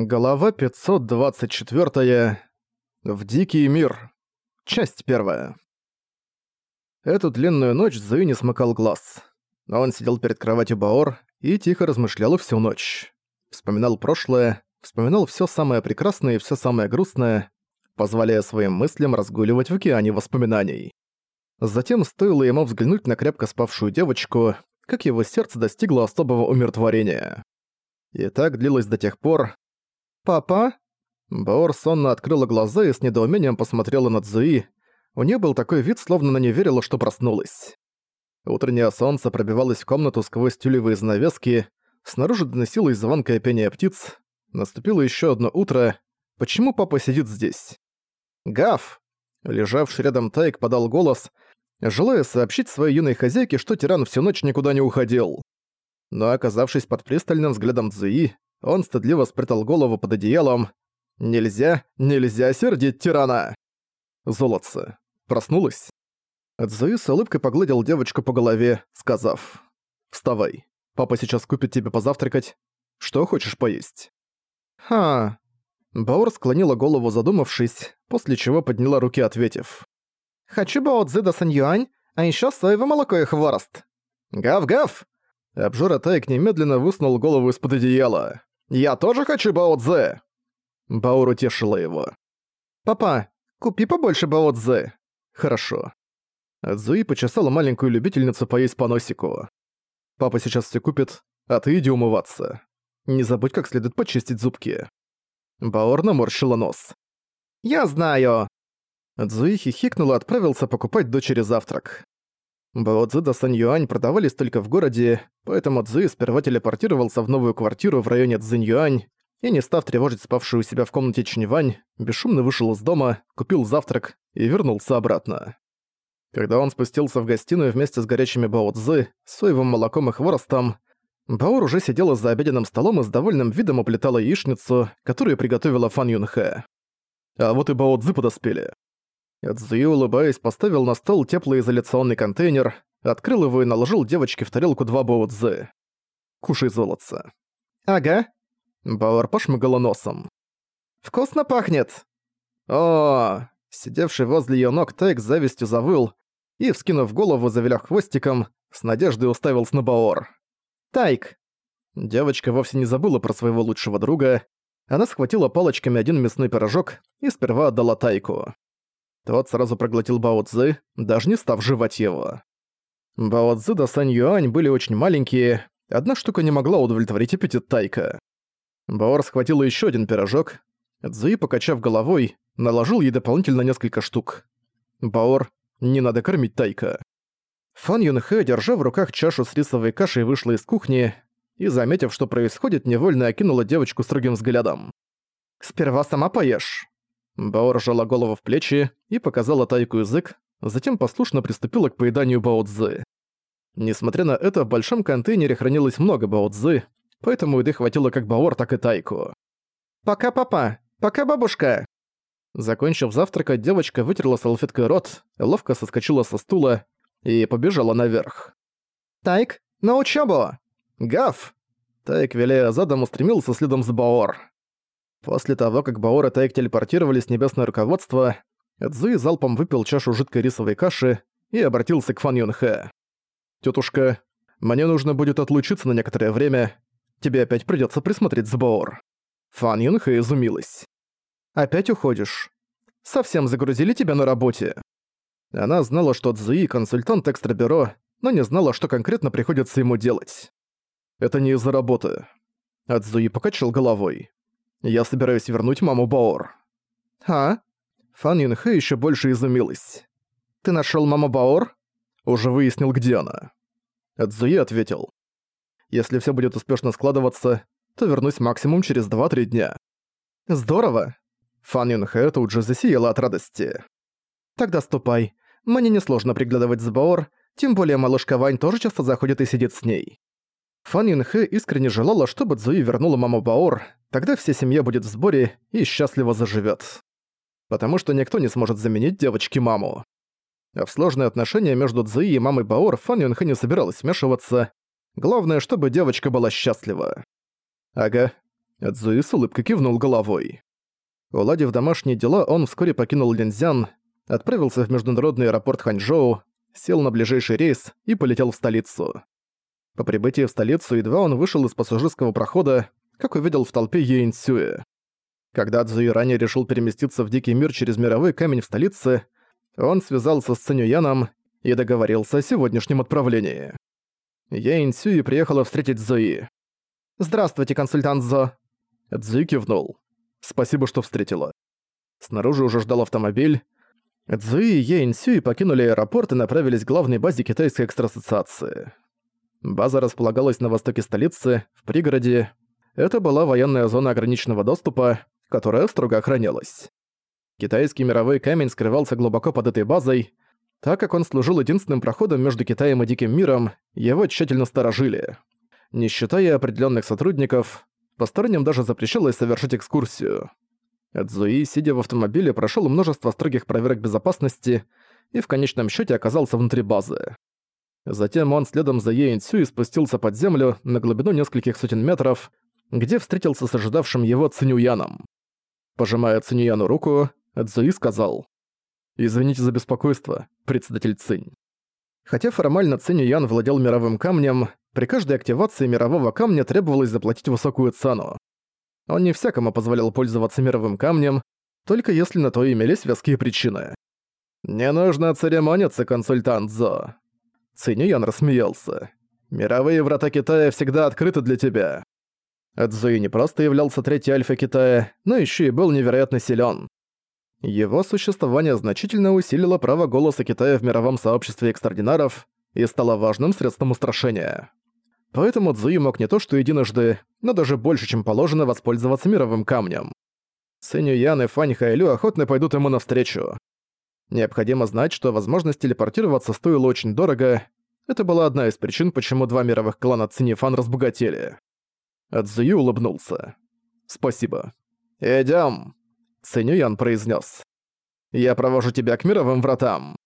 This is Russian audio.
Глава 524. В дикий мир. Часть первая. Эту длинную ночь Зуи не смыкал глаз. Он сидел перед кроватью Баор и тихо размышлял всю ночь. Вспоминал прошлое, вспоминал все самое прекрасное и все самое грустное, позволяя своим мыслям разгуливать в океане воспоминаний. Затем стоило ему взглянуть на крепко спавшую девочку, как его сердце достигло особого умиротворения. И так длилось до тех пор, «Папа?» Баор сонно открыла глаза и с недоумением посмотрела на Цзуи. У нее был такой вид, словно она не верила, что проснулась. Утреннее солнце пробивалось в комнату сквозь тюлевые занавески, снаружи доносилось звонкое пение птиц. Наступило еще одно утро. Почему папа сидит здесь? «Гав!» Лежавший рядом Тайк подал голос, желая сообщить своей юной хозяйке, что тиран всю ночь никуда не уходил. Но оказавшись под пристальным взглядом Цзуи, он стыдливо спрятал голову под одеялом. «Нельзя, нельзя сердить тирана!» Золотце. Проснулась? Цзуи с улыбкой погладил девочку по голове, сказав. «Вставай. Папа сейчас купит тебе позавтракать. Что хочешь поесть?» «Ха...» Баор склонила голову, задумавшись, после чего подняла руки, ответив. «Хочу бао цзы да юань, а ещё соевое молоко и хворост». «Гав-гав!» Обжора Тайк немедленно высунул голову из-под одеяла. «Я тоже хочу Бао-Дзе!» Баор утешила его. «Папа, купи побольше Бао-Дзе!» «Хорошо». Цзуи почесала маленькую любительницу поесть по носику. «Папа сейчас все купит, а ты иди умываться. Не забудь как следует почистить зубки». Баор наморщила нос. «Я знаю!» Цзуи хихикнул и отправился покупать дочери завтрак. Баоцзы да Сан-Юань продавались только в городе, поэтому Цзы сперва телепортировался в новую квартиру в районе Цзинь-Юань и, не став тревожить спавшую у себя в комнате Чиньвань, бесшумно вышел из дома, купил завтрак и вернулся обратно. Когда он спустился в гостиную вместе с горячими Баоцзы, соевым молоком и хворостом, Баор уже сидела за обеденным столом и с довольным видом уплетала яичницу, которую приготовила Фан Юнхэ. А вот и Баоцзы подоспели. Цзуи, улыбаясь, поставил на стол теплоизоляционный контейнер, открыл его и наложил девочке в тарелку два боудзы. «Кушай золотце». «Ага». Бауэр пошмыгала носом. «Вкусно пахнет!» о Сидевший возле её ног Тайк завистью завыл и, вскинув голову, завиляв хвостиком, с надеждой уставился на Баор. «Тайк!» Девочка вовсе не забыла про своего лучшего друга. Она схватила палочками один мясной пирожок и сперва отдала Тайку. Тот сразу проглотил Бао Цзы, даже не став жевать его. Бао Цзы да Сань Юань были очень маленькие, одна штука не могла удовлетворить аппетит Тайка. Баор схватил еще один пирожок. Цзуи, покачав головой, наложил ей дополнительно несколько штук. Баор, не надо кормить Тайка. Фан Юнхэ, держа в руках чашу с рисовой кашей, вышла из кухни и, заметив, что происходит, невольно окинула девочку строгим взглядом. «Сперва сама поешь». Баор жала голову в плечи и показала Тайку язык, затем послушно приступила к поеданию бао-цзы. Несмотря на это, в большом контейнере хранилось много бао-цзы, поэтому еды хватило как Баор, так и Тайку. «Пока, папа! Пока, бабушка!» Закончив завтракать, девочка вытерла салфеткой рот, ловко соскочила со стула и побежала наверх. «Тайк, на учебу! Гав!» Тайк, виляя задом, устремился следом за Баор. После того, как Баор и Тайк телепортировались в небесное руководство, Цзуи залпом выпил чашу жидкой рисовой каши и обратился к Фан Юнхэ. «Тётушка, мне нужно будет отлучиться на некоторое время. Тебе опять придётся присмотреть за Баор». Фан Юнхэ изумилась. «Опять уходишь? Совсем загрузили тебя на работе?» Она знала, что Цзуи — консультант экстрабюро, но не знала, что конкретно приходится ему делать. «Это не из-за работы». А Цзуи покачал головой. Я собираюсь вернуть маму Баор». «А?» Фан Юнхэ еще больше изумилась. «Ты нашел маму Баор?» «Уже выяснил, где она». Цзуи ответил. «Если все будет успешно складываться, то вернусь максимум через 2-3 дня». «Здорово!» Фан Юнхэ тут же засияла от радости. «Тогда ступай. Мне несложно приглядывать за Баор, тем более малышка Вань тоже часто заходит и сидит с ней. Фан Юнхэ искренне желала, чтобы Цзуи вернула маму Баор, тогда вся семья будет в сборе и счастливо заживет. Потому что никто не сможет заменить девочке маму. А в сложные отношения между Цзуи и мамой Баор Фан Юнхэ не собиралась вмешиваться. Главное, чтобы девочка была счастлива. Ага. Цзуи с улыбкой кивнул головой. Уладив домашние дела, он вскоре покинул Линзян, отправился в международный аэропорт Ханчжоу, сел на ближайший рейс и полетел в столицу. По прибытии в столицу едва он вышел из пассажирского прохода, как увидел в толпе Йен Цюэ. Когда Цзуи ранее решил переместиться в Дикий мир через мировой камень в столице, он связался с Цинюяном и договорился о сегодняшнем отправлении. Яин Сюи приехала встретить Зои. «Здравствуйте, консультант Зо!» Цзуи кивнул. «Спасибо, что встретила». Снаружи уже ждал автомобиль. Цзуи и Яин Сюи покинули аэропорт и направились к главной базе Китайской экстрасоциации. База располагалась на востоке столицы, в пригороде. Это была военная зона ограниченного доступа, которая строго охранялась. Китайский мировой камень скрывался глубоко под этой базой, так как он служил единственным проходом между Китаем и Диким миром, его тщательно сторожили. Не считая определенных сотрудников, посторонним даже запрещалось совершить экскурсию. Эдзуи, сидя в автомобиле, прошел множество строгих проверок безопасности и в конечном счете оказался внутри базы. Затем он следом за Йен Цюй спустился под землю на глубину нескольких сотен метров, где встретился с ожидавшим его Цинюяном. Пожимая Цинюяну руку, Цзуи сказал «Извините за беспокойство, председатель Цинь». Хотя формально Цинь Ян владел мировым камнем, при каждой активации мирового камня требовалось заплатить высокую цену. Он не всякому позволял пользоваться мировым камнем, только если на то имелись веские причины. «Не нужно церемониться, консультант Зо». Цинь Ян рассмеялся. «Мировые врата Китая всегда открыты для тебя». Цзуи не просто являлся третьей альфа Китая, но еще и был невероятно силен. Его существование значительно усилило право голоса Китая в мировом сообществе экстрадинаров и стало важным средством устрашения. Поэтому Цзуи мог не то что единожды, но даже больше, чем положено, воспользоваться мировым камнем. Сэню Ян и Фань Хайлю охотно пойдут ему навстречу. Необходимо знать, что возможность телепортироваться стоила очень дорого. Это была одна из причин, почему два мировых клана Цинифан разбогатели. Цзуи улыбнулся. «Спасибо. Идём!» Цинюян произнес. «Я провожу тебя к мировым вратам».